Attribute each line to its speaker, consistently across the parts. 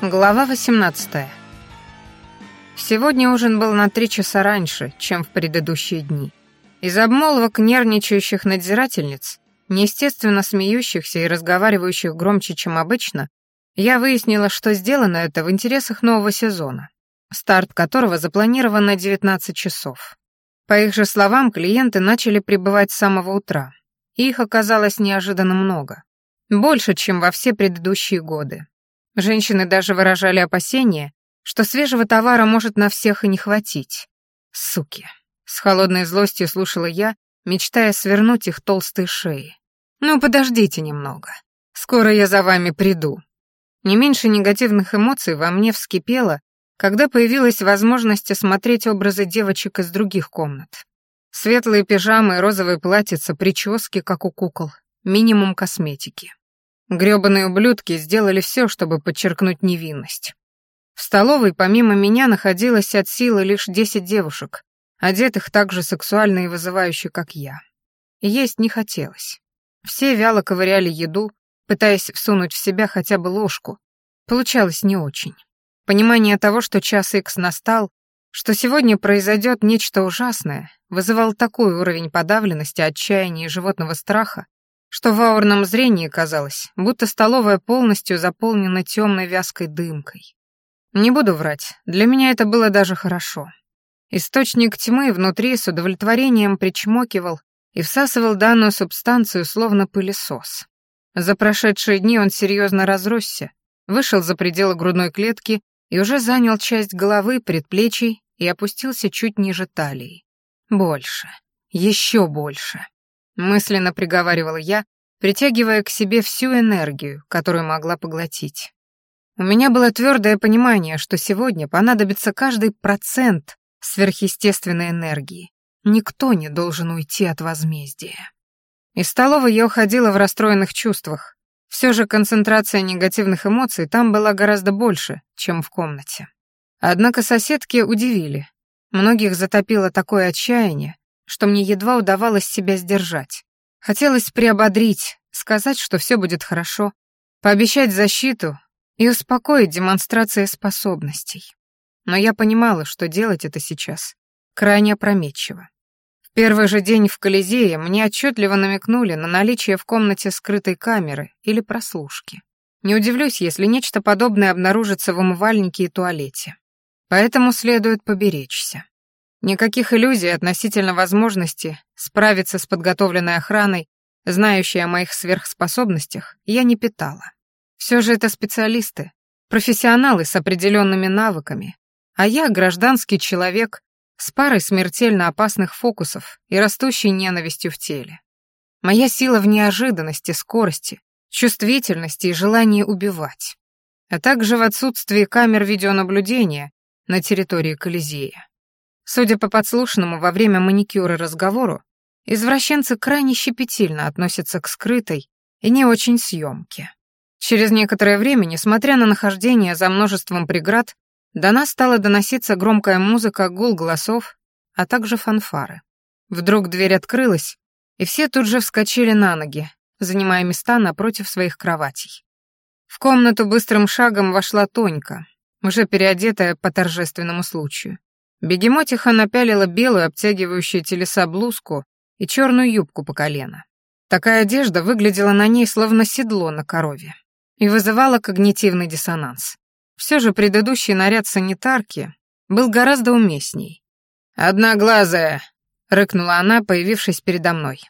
Speaker 1: Глава 18. Сегодня ужин был на три часа раньше, чем в предыдущие дни. Из обмолвок нервничающих надзирательниц, неестественно смеющихся и разговаривающих громче, чем обычно, я выяснила, что сделано это в интересах нового сезона, старт которого запланирован на 19 часов. По их же словам, клиенты начали прибывать с самого утра, их оказалось неожиданно много. Больше, чем во все предыдущие годы. Женщины даже выражали опасения, что свежего товара может на всех и не хватить. Суки. С холодной злостью слушала я, мечтая свернуть их толстые шеи. «Ну, подождите немного. Скоро я за вами приду». Не меньше негативных эмоций во мне вскипело, когда появилась возможность осмотреть образы девочек из других комнат. Светлые пижамы, розовые платьица, прически, как у кукол, минимум косметики. Грёбаные ублюдки сделали все, чтобы подчеркнуть невинность. В столовой помимо меня находилось от силы лишь десять девушек, одетых так же сексуально и вызывающе, как я. Есть не хотелось. Все вяло ковыряли еду, пытаясь всунуть в себя хотя бы ложку. Получалось не очень. Понимание того, что час икс настал, что сегодня произойдет нечто ужасное, вызывал такой уровень подавленности, отчаяния и животного страха, что в аурном зрении казалось, будто столовая полностью заполнена темной вязкой дымкой. Не буду врать, для меня это было даже хорошо. Источник тьмы внутри с удовлетворением причмокивал и всасывал данную субстанцию словно пылесос. За прошедшие дни он серьезно разросся, вышел за пределы грудной клетки и уже занял часть головы, предплечий и опустился чуть ниже талии. Больше. Еще больше. Мысленно приговаривала я, притягивая к себе всю энергию, которую могла поглотить. У меня было твердое понимание, что сегодня понадобится каждый процент сверхъестественной энергии. Никто не должен уйти от возмездия. Из столовой я уходила в расстроенных чувствах. Все же концентрация негативных эмоций там была гораздо больше, чем в комнате. Однако соседки удивили. Многих затопило такое отчаяние, что мне едва удавалось себя сдержать. Хотелось приободрить, сказать, что все будет хорошо, пообещать защиту и успокоить демонстрацией способностей. Но я понимала, что делать это сейчас крайне опрометчиво. В первый же день в Колизее мне отчетливо намекнули на наличие в комнате скрытой камеры или прослушки. Не удивлюсь, если нечто подобное обнаружится в умывальнике и туалете. Поэтому следует поберечься. Никаких иллюзий относительно возможности справиться с подготовленной охраной, знающей о моих сверхспособностях, я не питала. Все же это специалисты, профессионалы с определенными навыками, а я гражданский человек с парой смертельно опасных фокусов и растущей ненавистью в теле. Моя сила в неожиданности, скорости, чувствительности и желании убивать, а также в отсутствии камер видеонаблюдения на территории Колизея. Судя по подслушанному во время маникюра разговору, извращенцы крайне щепетильно относятся к скрытой и не очень съемке. Через некоторое время, несмотря на нахождение за множеством преград, до нас стала доноситься громкая музыка, гул голосов, а также фанфары. Вдруг дверь открылась, и все тут же вскочили на ноги, занимая места напротив своих кроватей. В комнату быстрым шагом вошла Тонька, уже переодетая по торжественному случаю. Бегемотиха напялила белую обтягивающую телеса блузку и черную юбку по колено. Такая одежда выглядела на ней словно седло на корове и вызывала когнитивный диссонанс. Все же предыдущий наряд санитарки был гораздо уместней. «Одноглазая!» — рыкнула она, появившись передо мной.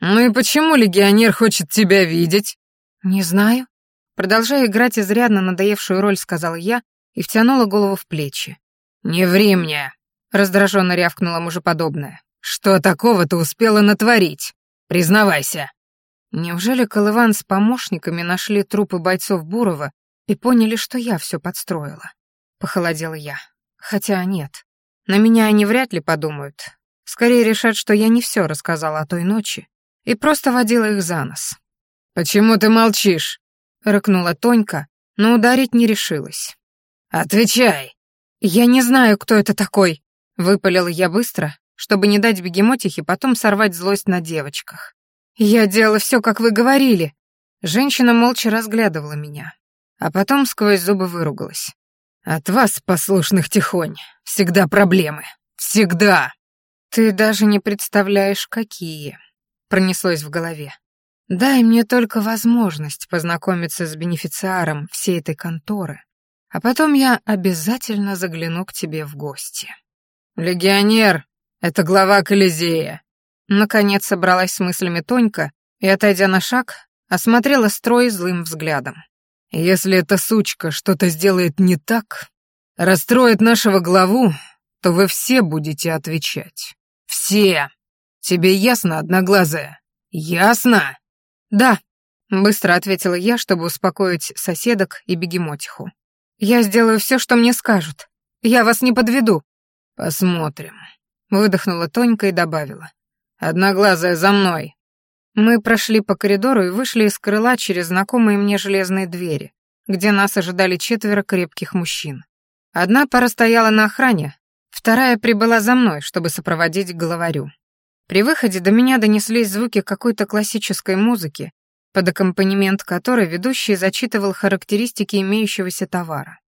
Speaker 1: «Ну и почему легионер хочет тебя видеть?» «Не знаю». Продолжая играть изрядно надоевшую роль, сказала я и втянула голову в плечи. «Не ври мне!» Раздраженно рявкнула мужеподобная. «Что такого ты успела натворить? Признавайся!» Неужели Колыван с помощниками нашли трупы бойцов Бурова и поняли, что я все подстроила? Похолодела я. Хотя нет. На меня они вряд ли подумают. Скорее решат, что я не все рассказала о той ночи и просто водила их за нос. «Почему ты молчишь?» — рыкнула Тонька, но ударить не решилась. «Отвечай!» «Я не знаю, кто это такой», Выпалила я быстро, чтобы не дать бегемотихе потом сорвать злость на девочках. «Я делала все, как вы говорили». Женщина молча разглядывала меня. а потом сквозь зубы выругалась.
Speaker 2: «От вас, послушных тихонь, всегда проблемы. Всегда!»
Speaker 1: «Ты даже не представляешь, какие!» — пронеслось в голове. «Дай мне только возможность познакомиться с бенефициаром всей этой конторы, а потом я обязательно загляну к тебе в гости».
Speaker 2: «Легионер, это глава Колизея».
Speaker 1: Наконец собралась с мыслями Тонька и, отойдя на шаг, осмотрела строй злым взглядом.
Speaker 2: «Если эта сучка что-то сделает не так, расстроит нашего главу, то вы все будете отвечать. Все. Тебе ясно, одноглазая? Ясно?»
Speaker 1: «Да», — быстро ответила я, чтобы успокоить соседок и бегемотиху. «Я сделаю все, что мне скажут. Я вас не подведу».
Speaker 2: «Посмотрим», — выдохнула Тонька и добавила. «Одноглазая, за мной».
Speaker 1: Мы прошли по коридору и вышли из крыла через знакомые мне железные двери, где нас ожидали четверо крепких мужчин. Одна пара стояла на охране, вторая прибыла за мной, чтобы сопроводить главарю. При выходе до меня донеслись звуки какой-то классической музыки, под аккомпанемент которой ведущий зачитывал характеристики имеющегося товара.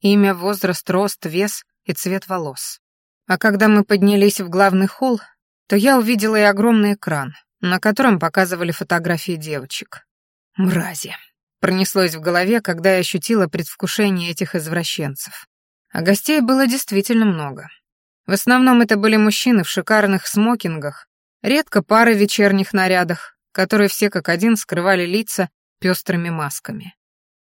Speaker 1: Имя, возраст, рост, вес и цвет волос. А когда мы поднялись в главный холл, то я увидела и огромный экран, на котором показывали фотографии девочек. Мрази. Пронеслось в голове, когда я ощутила предвкушение этих извращенцев. А гостей было действительно много. В основном это были мужчины в шикарных смокингах, редко пары в вечерних нарядах, которые все как один скрывали лица пестрыми масками.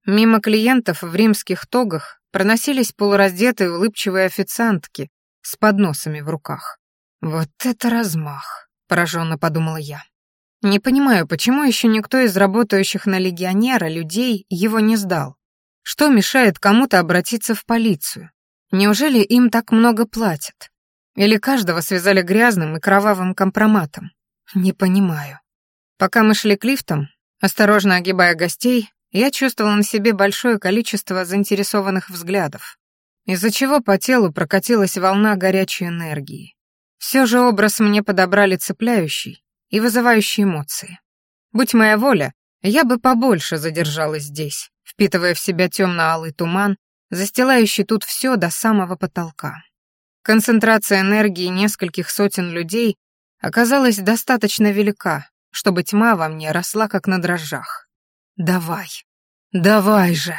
Speaker 1: Мимо клиентов в римских тогах проносились полураздетые улыбчивые официантки с подносами в руках. «Вот это размах!» — пораженно подумала я. «Не понимаю, почему еще никто из работающих на легионера людей его не сдал? Что мешает кому-то обратиться в полицию? Неужели им так много платят? Или каждого связали грязным и кровавым компроматом? Не понимаю». Пока мы шли к лифтам, осторожно огибая гостей, я чувствовала на себе большое количество заинтересованных взглядов из-за чего по телу прокатилась волна горячей энергии. Все же образ мне подобрали цепляющий и вызывающий эмоции. Будь моя воля, я бы побольше задержалась здесь, впитывая в себя темно-алый туман, застилающий тут все до самого потолка. Концентрация энергии нескольких сотен людей оказалась достаточно велика, чтобы тьма во мне росла как на дрожжах. «Давай, давай же!»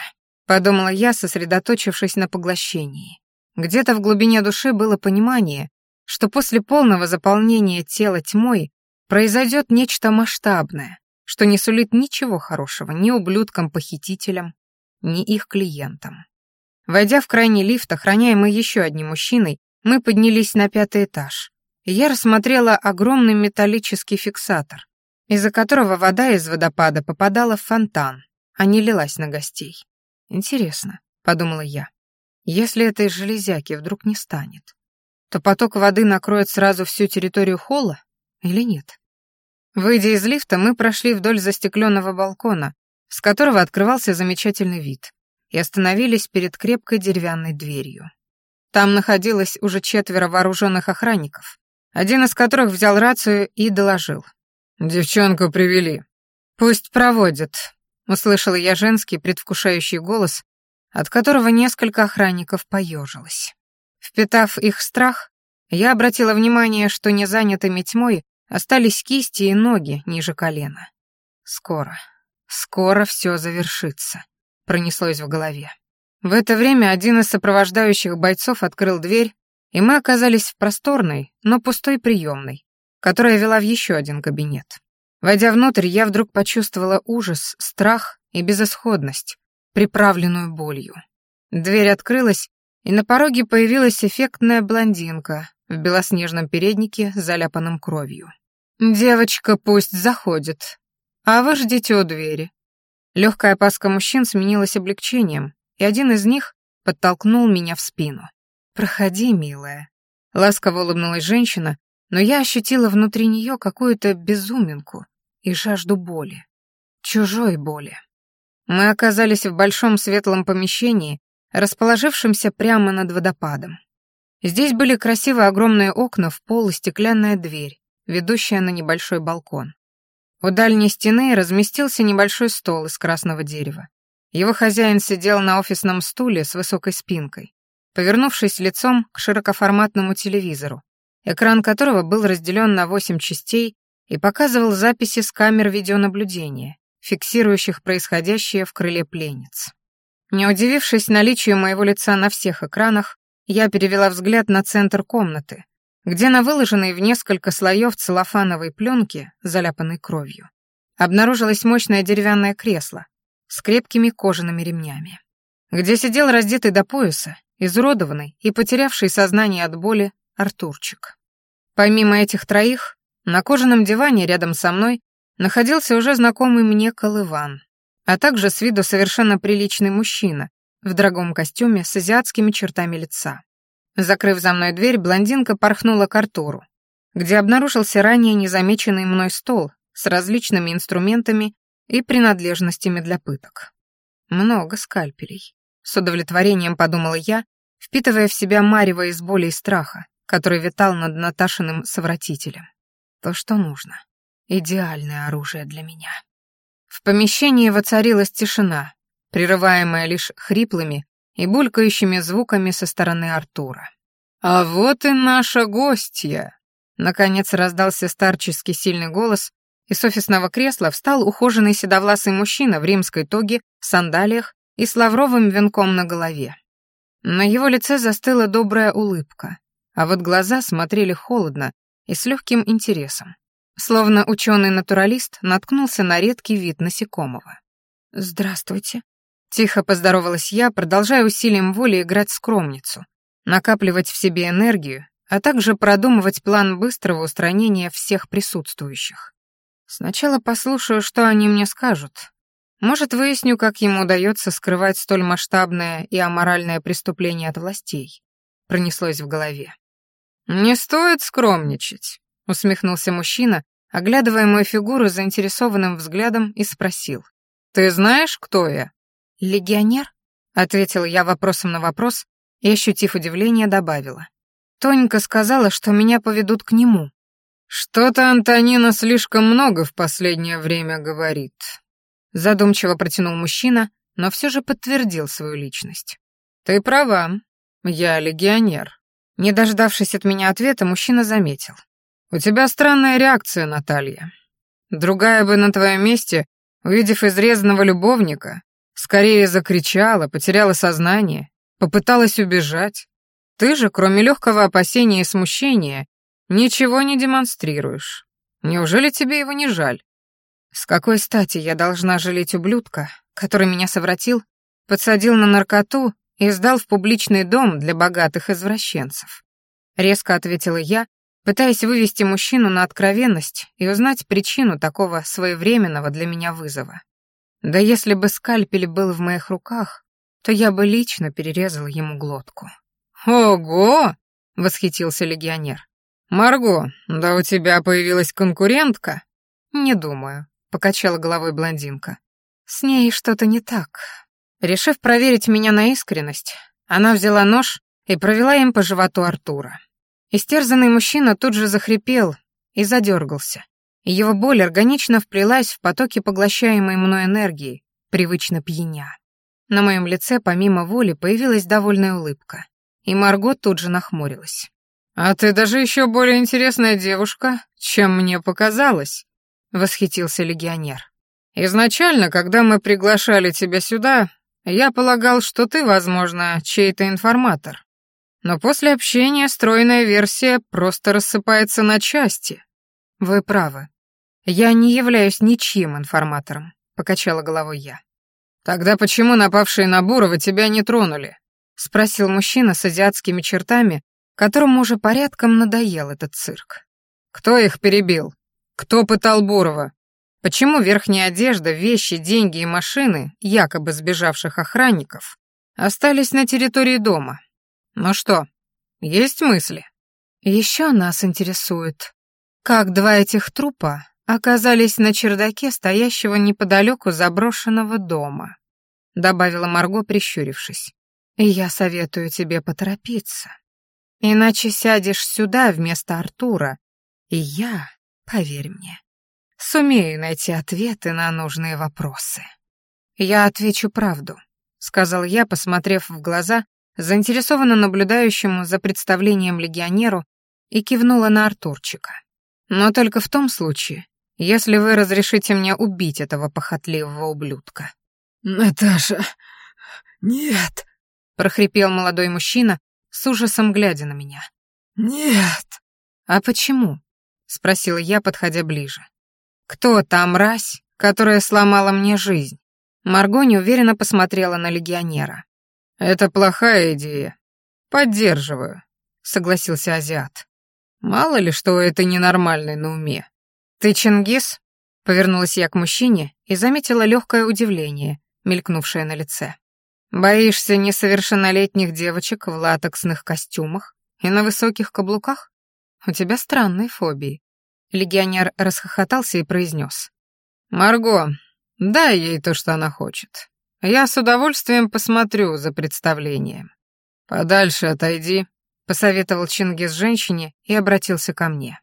Speaker 1: Подумала я, сосредоточившись на поглощении. Где-то в глубине души было понимание, что после полного заполнения тела тьмой произойдет нечто масштабное, что не сулит ничего хорошего ни ублюдкам-похитителям, ни их клиентам. Войдя в крайний лифт, охраняемый еще одним мужчиной, мы поднялись на пятый этаж, я рассмотрела огромный металлический фиксатор, из-за которого вода из водопада попадала в фонтан, а не лилась на гостей. Интересно, подумала я, если этой железяки вдруг не станет, то поток воды накроет сразу всю территорию холла или нет? Выйдя из лифта, мы прошли вдоль застекленного балкона, с которого открывался замечательный вид, и остановились перед крепкой деревянной дверью. Там находилось уже четверо вооруженных охранников, один из которых взял рацию и доложил. «Девчонку привели». «Пусть проводят», Услышала я женский предвкушающий голос, от которого несколько охранников поежилось. Впитав их страх, я обратила внимание, что незанятыми тьмой остались кисти и ноги ниже колена. Скоро, скоро все завершится, пронеслось в голове. В это время один из сопровождающих бойцов открыл дверь, и мы оказались в просторной, но пустой приемной, которая вела в еще один кабинет. Войдя внутрь, я вдруг почувствовала ужас, страх и безысходность, приправленную болью. Дверь открылась, и на пороге появилась эффектная блондинка в белоснежном переднике, заляпанном кровью. «Девочка пусть заходит, а вы ждите у двери». Легкая опаска мужчин сменилась облегчением, и один из них подтолкнул меня в спину. «Проходи, милая». Ласково улыбнулась женщина, но я ощутила внутри нее какую-то безуминку, и жажду боли. Чужой боли. Мы оказались в большом светлом помещении, расположившемся прямо над водопадом. Здесь были красивые огромные окна в пол и стеклянная дверь, ведущая на небольшой балкон. У дальней стены разместился небольшой стол из красного дерева. Его хозяин сидел на офисном стуле с высокой спинкой, повернувшись лицом к широкоформатному телевизору, экран которого был разделен на восемь частей и показывал записи с камер видеонаблюдения, фиксирующих происходящее в крыле пленниц. Не удивившись наличию моего лица на всех экранах, я перевела взгляд на центр комнаты, где на выложенной в несколько слоев целлофановой пленке, заляпанной кровью, обнаружилось мощное деревянное кресло с крепкими кожаными ремнями, где сидел раздетый до пояса, изуродованный и потерявший сознание от боли Артурчик. Помимо этих троих, на кожаном диване рядом со мной находился уже знакомый мне Колыван, а также с виду совершенно приличный мужчина в дорогом костюме с азиатскими чертами лица. Закрыв за мной дверь, блондинка порхнула к Артуру, где обнаружился ранее незамеченный мной стол с различными инструментами и принадлежностями для пыток. Много скальпелей. С удовлетворением подумала я, впитывая в себя марево из боли и страха, который витал над Наташиным совратителем. То, что нужно. Идеальное оружие для меня. В помещении воцарилась тишина, прерываемая лишь хриплыми и булькающими звуками со стороны Артура. «А вот и наша гостья!» Наконец раздался старческий сильный голос, и с офисного кресла встал ухоженный седовласый мужчина в римской тоге, сандалиях и с лавровым венком на голове. На его лице застыла добрая улыбка, а вот глаза смотрели холодно и с легким интересом. Словно ученый-натуралист наткнулся на редкий вид насекомого. «Здравствуйте», Тихо поздоровалась я, продолжая усилием воли играть скромницу, накапливать в себе энергию, а также продумывать план быстрого устранения всех присутствующих. Сначала послушаю, что они мне скажут. Может, выясню, как ему удается скрывать столь масштабное и аморальное преступление от властей. Пронеслось в голове. «Не стоит скромничать», — усмехнулся мужчина, оглядывая мою фигуру заинтересованным взглядом и спросил. «Ты знаешь, кто я?» «Легионер?» — ответила я вопросом на вопрос и, ощутив удивление, добавила. Тонька сказала, что меня поведут к нему. «Что-то Антонина слишком много в последнее время говорит», — задумчиво протянул мужчина, но все же подтвердил свою личность. «Ты права, я легионер». Не дождавшись от меня ответа, мужчина заметил. «У тебя странная реакция, Наталья. Другая бы на твоем месте, увидев изрезанного любовника, Скорее закричала, потеряла сознание, попыталась убежать. Ты же, кроме легкого опасения и смущения, ничего не демонстрируешь. Неужели тебе его не жаль? С какой стати я должна жалеть ублюдка, который меня совратил, подсадил на наркоту и сдал в публичный дом для богатых извращенцев? Резко ответила я, пытаясь вывести мужчину на откровенность и узнать причину такого своевременного для меня вызова. Да если бы скальпель был в моих руках, то я бы лично перерезал ему глотку. «Ого!» — восхитился легионер. «Марго, да у тебя появилась конкурентка?» «Не думаю», — покачала головой блондинка. «С ней что-то не так». Решив проверить меня на искренность, она взяла нож и провела им по животу Артура. Истерзанный мужчина тут же захрипел и задергался, его боль органично вплелась в потоки поглощаемой мной энергии, привычно пьяня. На моем лице помимо воли появилась довольная улыбка, и Марго тут же нахмурилась. «А ты даже еще более интересная девушка, чем мне показалось», — восхитился легионер. «Изначально, когда мы приглашали тебя сюда, я полагал, что ты, возможно, чей-то информатор. Но после общения стройная версия просто рассыпается на части. Вы правы. «Я не являюсь ничьим информатором», — покачала головой я. «Тогда почему напавшие на Бурова тебя не тронули?» — спросил мужчина с азиатскими чертами, которому уже порядком надоел этот цирк. «Кто их перебил? Кто пытал Бурова? Почему верхняя одежда, вещи, деньги и машины, якобы сбежавших охранников, остались на территории дома? Ну что, есть мысли?» «Еще нас интересует, как два этих трупа оказались на чердаке стоящего неподалеку заброшенного дома», — добавила Марго, прищурившись. «Я советую тебе поторопиться. Иначе сядешь сюда вместо Артура, и я, поверь мне, сумею найти ответы на нужные вопросы». «Я отвечу правду», — сказал я, посмотрев в глаза заинтересованно наблюдающему за представлением легионеру и кивнула на Артурчика. «Но только в том случае, если вы разрешите мне убить этого похотливого ублюдка».
Speaker 2: «Наташа, нет!»
Speaker 1: — прохрипел молодой мужчина, с ужасом глядя на меня.
Speaker 2: «Нет!»
Speaker 1: «А почему?» — спросила я, подходя ближе. «Кто та мразь, которая сломала мне жизнь?» Марго неуверенно посмотрела на легионера.
Speaker 2: «Это плохая идея. Поддерживаю», — согласился азиат. «Мало ли, что это ненормальный на уме».
Speaker 1: «Ты Чингис?» — повернулась я к мужчине и заметила легкое удивление, мелькнувшее на лице. «Боишься несовершеннолетних девочек в латексных костюмах и на высоких каблуках? У тебя странные фобии». Легионер расхохотался и произнес.
Speaker 2: «Марго, дай ей то, что она хочет. Я с удовольствием посмотрю за представлением. Подальше отойди, посоветовал Чингис женщине и обратился ко мне.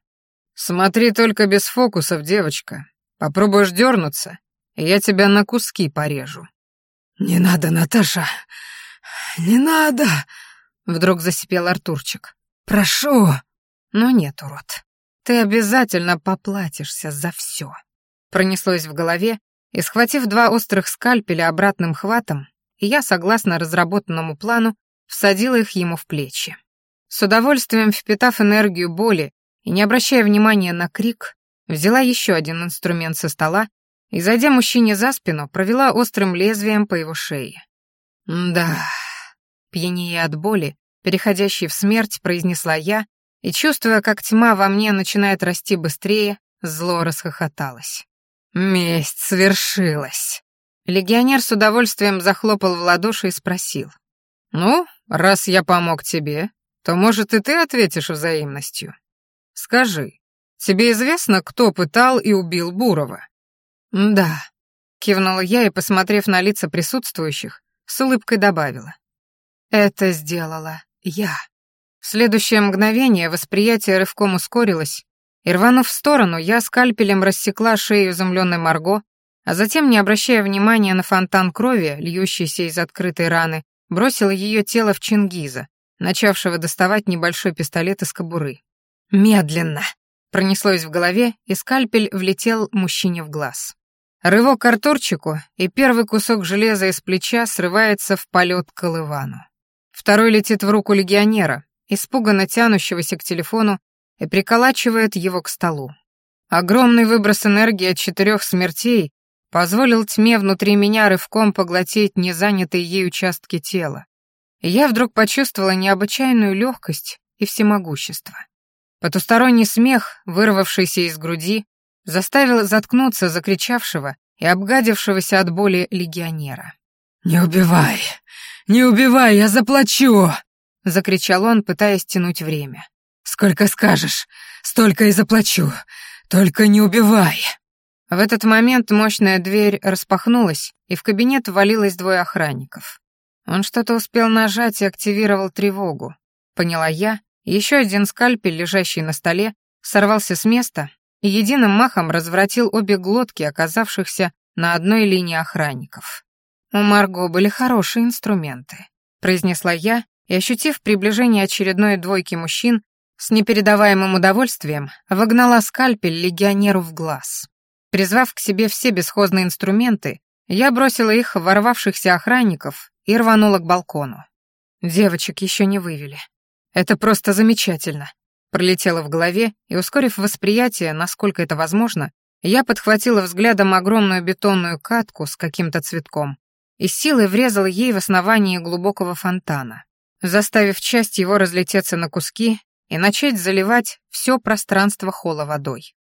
Speaker 2: Смотри только без фокусов, девочка. Попробуешь дернуться, и я тебя на куски порежу. Не надо, Наташа. Не надо, вдруг засипел Артурчик. Прошу.
Speaker 1: Ну нет, урод. Ты обязательно поплатишься за все. Пронеслось в голове, и, схватив два острых скальпеля обратным хватом, я, согласно разработанному плану, всадила их ему в плечи. С удовольствием впитав энергию боли и не обращая внимания на крик, взяла еще один инструмент со стола и, зайдя мужчине за спину, провела острым лезвием по его шее.
Speaker 2: «Да...»
Speaker 1: Пьянее от боли, переходящей в смерть, произнесла я, и, чувствуя, как тьма во мне начинает расти быстрее, зло расхохоталось.
Speaker 2: Месть свершилась.
Speaker 1: Легионер с удовольствием захлопал в ладоши и спросил.
Speaker 2: «Ну, раз я помог тебе, то, может, и ты ответишь взаимностью. Скажи, тебе известно, кто пытал и убил Бурова?»
Speaker 1: «Да», — кивнула я и, посмотрев на лица присутствующих, с улыбкой добавила. «Это сделала я». В следующее мгновение восприятие рывком ускорилось, и рванув в сторону, я скальпелем рассекла шею изумленной Марго, а затем, не обращая внимания на фонтан крови, льющийся из открытой раны, бросила ее тело в Чингиза, начавшего доставать небольшой пистолет из кобуры. «Медленно!» — пронеслось в голове, и скальпель влетел мужчине в глаз. Рывок Артурчику, и первый кусок железа из плеча срывается в полет к Колывану. Второй летит в руку легионера, испуганно тянущегося к телефону и приколачивает его к столу. Огромный выброс энергии от четырех смертей позволил тьме внутри меня рывком поглотить незанятые ей участки тела. И я вдруг почувствовала необычайную легкость и всемогущество. Потусторонний смех, вырвавшийся из груди, заставил заткнуться закричавшего и обгадившегося от боли легионера.
Speaker 2: «Не убивай! Не убивай, я заплачу!» — закричал он, пытаясь тянуть время. Сколько скажешь, столько и заплачу. Только не убивай.
Speaker 1: В этот момент мощная дверь распахнулась, и в кабинет ввалилось двое охранников. Он что-то успел нажать и активировал тревогу. Поняла я, еще один скальпель, лежащий на столе, сорвался с места и единым махом развратил обе глотки оказавшихся на одной линии охранников. «У Марго были хорошие инструменты», — произнесла я, и, ощутив приближение очередной двойки мужчин, с непередаваемым удовольствием вогнала скальпель легионеру в глаз. Призвав к себе все бесхозные инструменты, я бросила их в ворвавшихся охранников и рванула к балкону. Девочек еще не вывели. Это просто замечательно. Пролетело в голове, и, ускорив восприятие, насколько это возможно, я подхватила взглядом огромную бетонную катку с каким-то цветком и силой врезала ей в основание глубокого фонтана, заставив часть его разлететься на куски и начать заливать все пространство холла водой.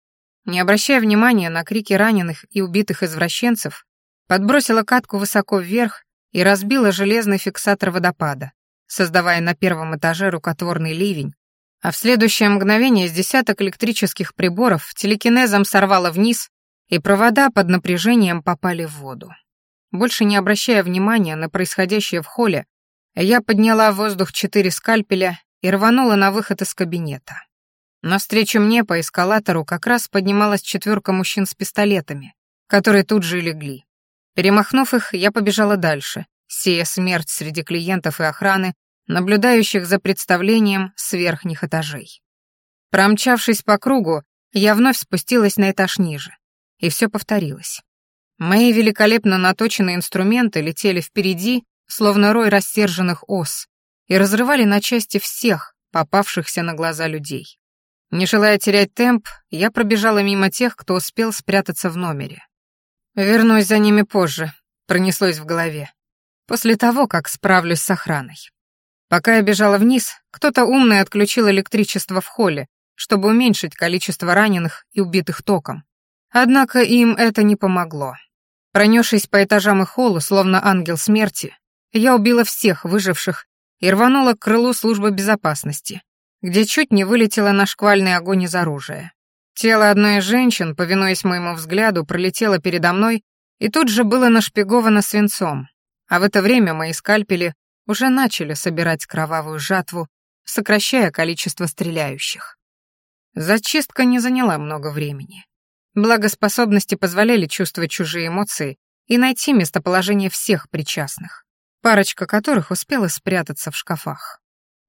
Speaker 1: Не обращая внимания на крики раненых и убитых извращенцев, подбросила катку высоко вверх и разбила железный фиксатор водопада, создавая на первом этаже рукотворный ливень, а в следующее мгновение с десяток электрических приборов телекинезом сорвало вниз, и провода под напряжением попали в воду. Больше не обращая внимания на происходящее в холле, я подняла в воздух четыре скальпеля и рванула на выход из кабинета. Навстречу мне по эскалатору как раз поднималась четверка мужчин с пистолетами, которые тут же легли. Перемахнув их, я побежала дальше, сея смерть среди клиентов и охраны, наблюдающих за представлением с верхних этажей. Промчавшись по кругу, я вновь спустилась на этаж ниже, и все повторилось. Мои великолепно наточенные инструменты летели впереди, словно рой растерженных ос, и разрывали на части всех, попавшихся на глаза людей. Не желая терять темп, я пробежала мимо тех, кто успел спрятаться в номере. «Вернусь за ними позже», — пронеслось в голове. «После того, как справлюсь с охраной». Пока я бежала вниз, кто-то умный отключил электричество в холле, чтобы уменьшить количество раненых и убитых током. Однако им это не помогло. Пронесшись по этажам и холлу, словно ангел смерти, я убила всех выживших и рванула к крылу службы безопасности, где чуть не вылетела на шквальный огонь из оружия. Тело одной из женщин, повинуясь моему взгляду, пролетело передо мной и тут же было нашпиговано свинцом, а в это время мои скальпели уже начали собирать кровавую жатву, сокращая количество стреляющих. Зачистка не заняла много времени. Благоспособности позволяли чувствовать чужие эмоции и найти местоположение всех причастных, парочка которых успела спрятаться в шкафах.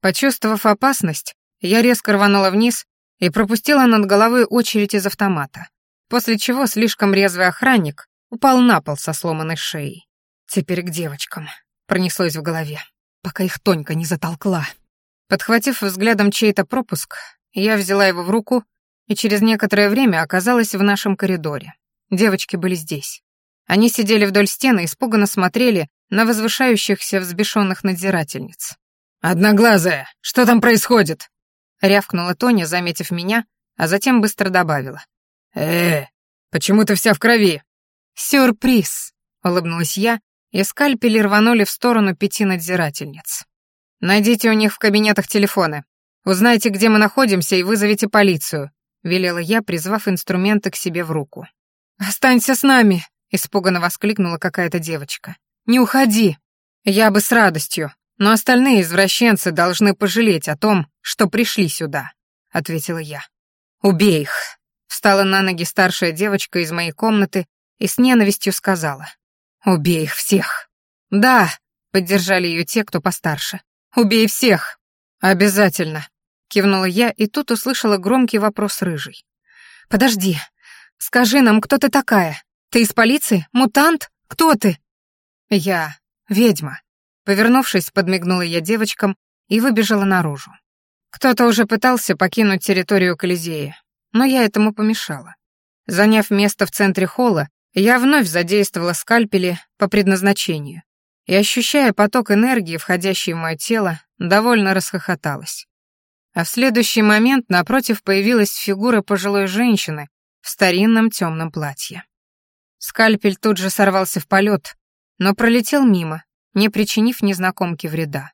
Speaker 1: Почувствовав опасность, я резко рванула вниз и пропустила над головой очередь из автомата, после чего слишком резвый охранник упал на пол со сломанной шеей. «Теперь к девочкам», — пронеслось в голове, пока их Тонька не затолкла. Подхватив взглядом чей-то пропуск, я взяла его в руку и через некоторое время оказалась в нашем коридоре. Девочки были здесь. Они сидели вдоль стены и испуганно смотрели на возвышающихся взбешенных надзирательниц.
Speaker 2: «Одноглазая, что там происходит?»
Speaker 1: — рявкнула Тоня, заметив меня, а затем быстро добавила.
Speaker 2: «Э, почему ты вся в крови?»
Speaker 1: «Сюрприз!» — улыбнулась я, и скальпели рванули в сторону пяти надзирательниц. «Найдите у них в кабинетах телефоны. Узнайте, где мы находимся, и вызовите полицию. — велела я, призвав инструменты к себе в руку. «Останься с нами!» — испуганно воскликнула какая-то девочка. «Не уходи!» «Я бы с радостью, но остальные извращенцы должны пожалеть о том, что пришли сюда», — ответила я. «Убей их!» — встала на ноги старшая девочка из моей комнаты и с ненавистью сказала. «Убей их всех!» «Да!» — поддержали ее те, кто постарше. «Убей всех!» «Обязательно!» Кивнула я и тут услышала громкий вопрос рыжий. «Подожди, скажи нам, кто ты такая? Ты из полиции? Мутант? Кто ты?» «Я ведьма». Повернувшись, подмигнула я девочкам и выбежала наружу. Кто-то уже пытался покинуть территорию Колизея, но я этому помешала. Заняв место в центре холла, я вновь задействовала скальпели по предназначению и, ощущая поток энергии, входящий в мое тело, довольно расхохоталась. А в следующий момент напротив появилась фигура пожилой женщины в старинном темном платье. Скальпель тут же сорвался в полет, но пролетел мимо, не причинив незнакомке вреда.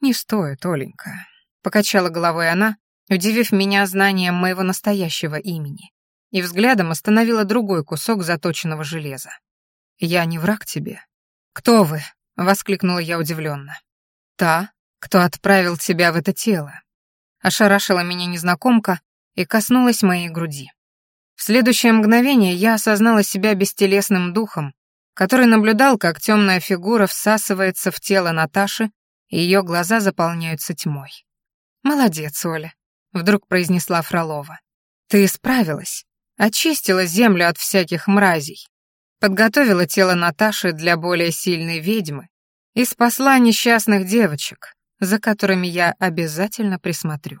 Speaker 1: «Не стоит, Оленька», — покачала головой она, удивив меня знанием моего настоящего имени, и взглядом остановила другой кусок заточенного железа. «Я не враг тебе». «Кто вы?» — воскликнула я удивленно. «Та, кто отправил тебя в это тело. Ошарашила меня незнакомка и коснулась моей груди. В следующее мгновение я осознала себя бестелесным духом, который наблюдал, как темная фигура всасывается в тело Наташи, и ее глаза заполняются тьмой. «Молодец, Оля», — вдруг произнесла Фролова. «Ты справилась, очистила землю от всяких мразей, подготовила тело Наташи для более сильной ведьмы и спасла несчастных девочек, за которыми я обязательно присмотрю.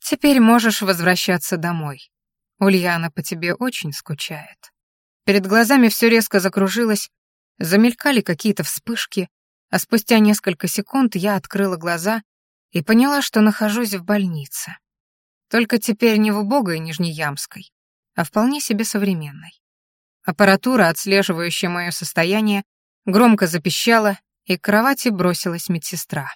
Speaker 1: Теперь можешь возвращаться домой. Ульяна по тебе очень скучает. Перед глазами все резко закружилось, замелькали какие-то вспышки, а спустя несколько секунд я открыла глаза и поняла, что нахожусь в больнице. Только теперь не в убогой Нижнеямской, а вполне себе современной. Аппаратура, отслеживающая мое состояние, громко запищала, и к кровати бросилась медсестра.